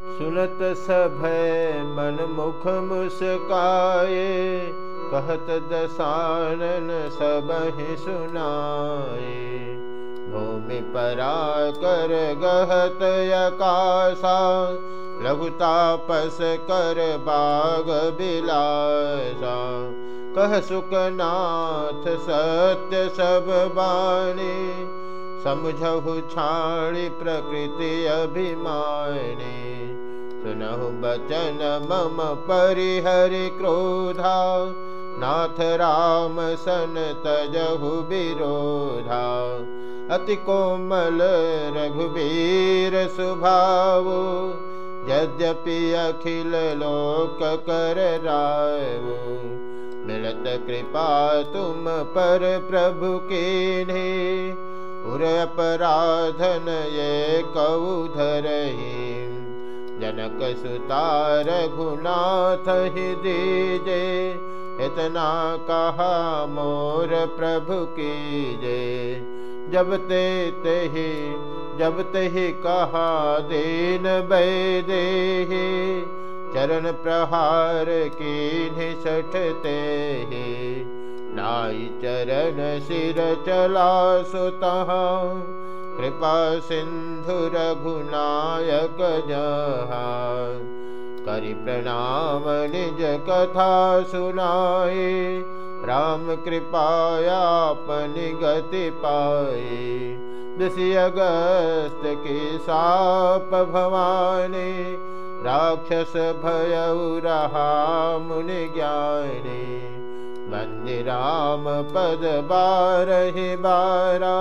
सुनत सभय मन मुख मुस्काए कहत दसानन सबहि सुनाए भूमि परा कर गहत यकासा लघुतापस कर बाग बिलासा। कह सुखनाथ सत्य सब बाणी समझहु छाणी प्रकृति अभिमानी। सुनहु बचन मम परिहरि क्रोधा। नाथ राम सन तजहु विरोधा। अति कोमल रघुवीर स्वभाव यद्यपि अखिल लोक कर राय मिलत कृपा तुम पर प्रभु के उर अपराधन ये कौधरही जनक सुतार घुनाथ ही दीजे। इतना कहा मोर प्रभु की जे जब ते ही जब ते कहा दीन बैदे चरण प्रहार की सठते नाई चरण सिर चला सुता कृपा सिंधु रघुनायक करि प्रणाम निज कथा सुनाए राम कृपायापनि गति पाए दसी अगस्त के साप भवानी राक्षस भय रहा मुनि ज्ञानी मन्दिराम पद बारहि बारा,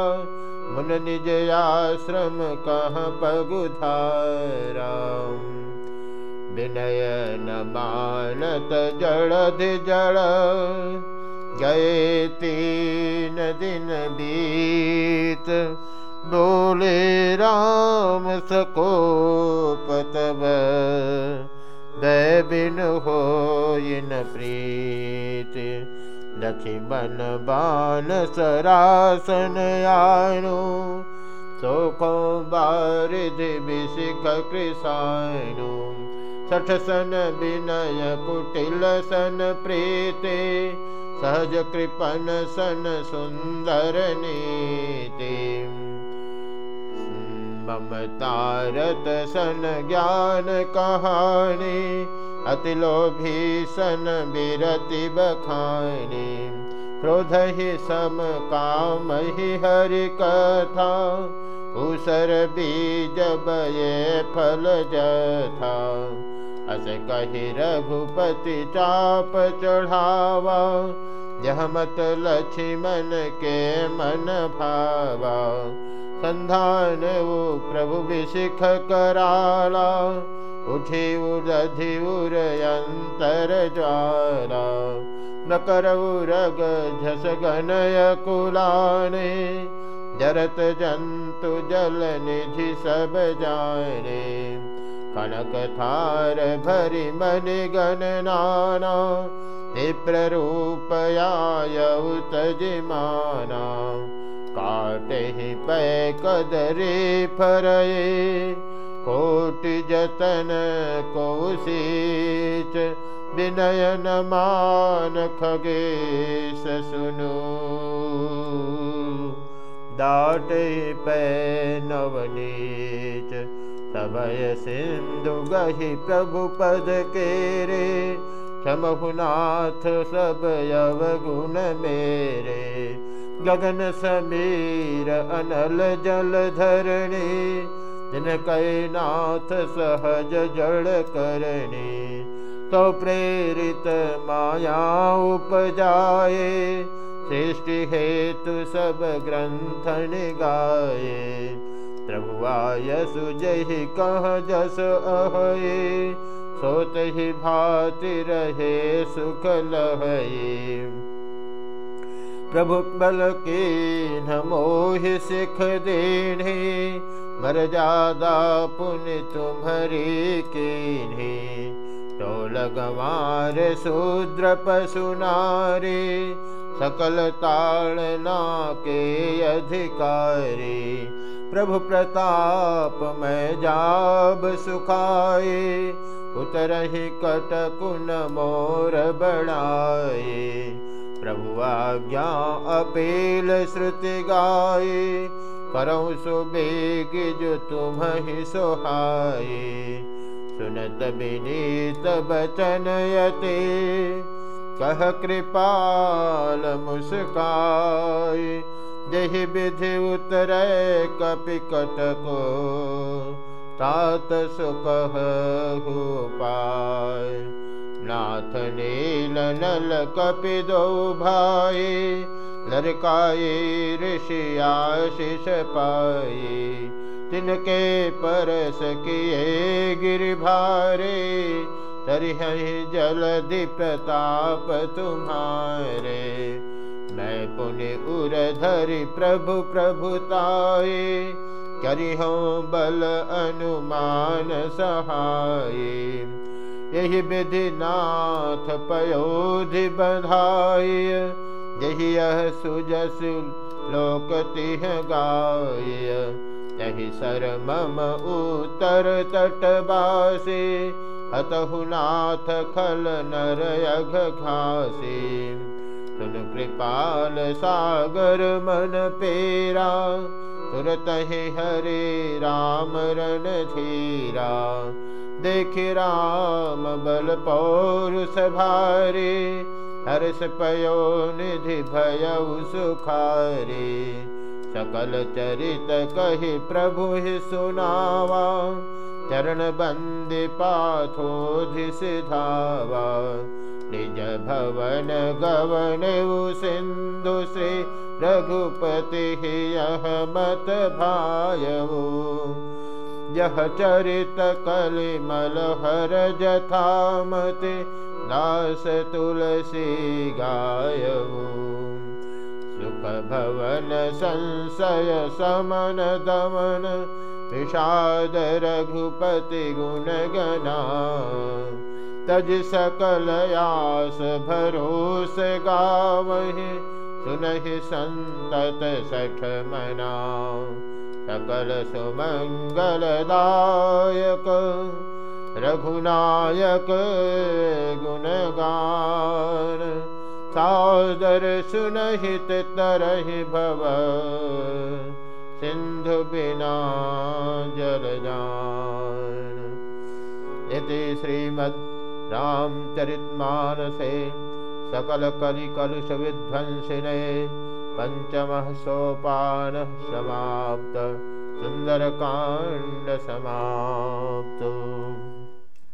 मुन निज आश्रम कह पगुधारा विनय न मानत जड़ध जड़, गए तीन दिन बीत। बोले राम सको पतब बिन हो इन प्रीत। लक्ष्मण बान सरासन आनु सोखो बारिध विशिख कृषाणु सठ सन विनय कुटिल सन प्रीते सहज कृपन सन सुंदर नीति। ममतारत सन ज्ञान कहानी अति लोभी सन बिरति बखानी क्रोध कथा उसर बीज बये फल जथा। अस कही रघुपति चाप चढ़ावा यह मत लक्ष्मण के मन भावा। संधान वो प्रभु विशिख कराला उठी उदधि उरयंतर ज्वाला न करउरग झस गनय कुलाने जरत जंतु जल निधि सब जाने कनक थार भरि मन गण नाना विप्ररूपयाय उतजिमाना काटे ही पै कदरे फरये कोटि जतन कौशीच विनयन मान खगेश सुनु। दाटे पै नवनीच सबय सिंधु गहि प्रभु पद के रे। क्षमहुनाथ सब यवगुण मेरे। गगन समीर अनल जल धरणी दिन कैनाथ सहज जड़ करणी तो प्रेरित माया उपजाए। सृष्टि हेतु सब ग्रंथन गाये प्रभुआय सुजहि कह जस अहे सोत ही भाति रहे सुख लहे प्रभु बल के नमोह सिख देने मर जादा पुण्य तुम्हारे के तो लगवार शूद्र पशुनारे सकल ताड़ना के अधिकारी, प्रभु प्रताप मैं जाब सुखाए उतरहि कटकुन मोर बड़ाए, प्रभु आज्ञा अपील श्रुति गाये करौ सुबेग जो तुम ही सोहाए सुनत विनीत बचन यते कह कृपाल मुस्काय। जहि विधि उतर कपि कटको तात सुकह पाय। नाथ नील नल कपि दो भाई लड़काए ऋषि आशीष पाए, तिनके परस किए गिर भारे तरिह जलधि प्रताप तुम्हारे। मैं पुण्य उर धरि प्रभु प्रभुताए करिहो बल अनुमान सहाय यही विधि नाथ पयोधि बधाय यही सुजस लोक तिह गाय यही सर मम उत्तर तटवासी अतहु नाथ खल नर यघ घासी सुन कृपाल सागर मन पेरा तुरत ही हरे राम रण धीरा देख राम बल पौरुष भारी हर्ष पयो निधि भय सुखारे। सकल चरित कही प्रभु सुनावा। चरण बंदि पाथोधि सिधावा। निज भवन गवन सिंधु श्री रघुपति यह मत भायवो। यह चरित कलिमल हर जथामति दास तुलसी गायवो सुख भवन संशय समन दमन विषाद रघुपति गुण गना तज सकल यास भरोस गावहि सुनहि संतत सठ मना। सकल सुमङ्गलदायक रघुनायक गुणगान, सादर सुनहित तरहि भव सिन्धु बिना जलजान इति श्रीमद् रामचरितमानसे सकलकलिकलुषविध्वंसिने पञ्चमः सोपानः समाप्त सुन्दरकाण्डसमाप्तो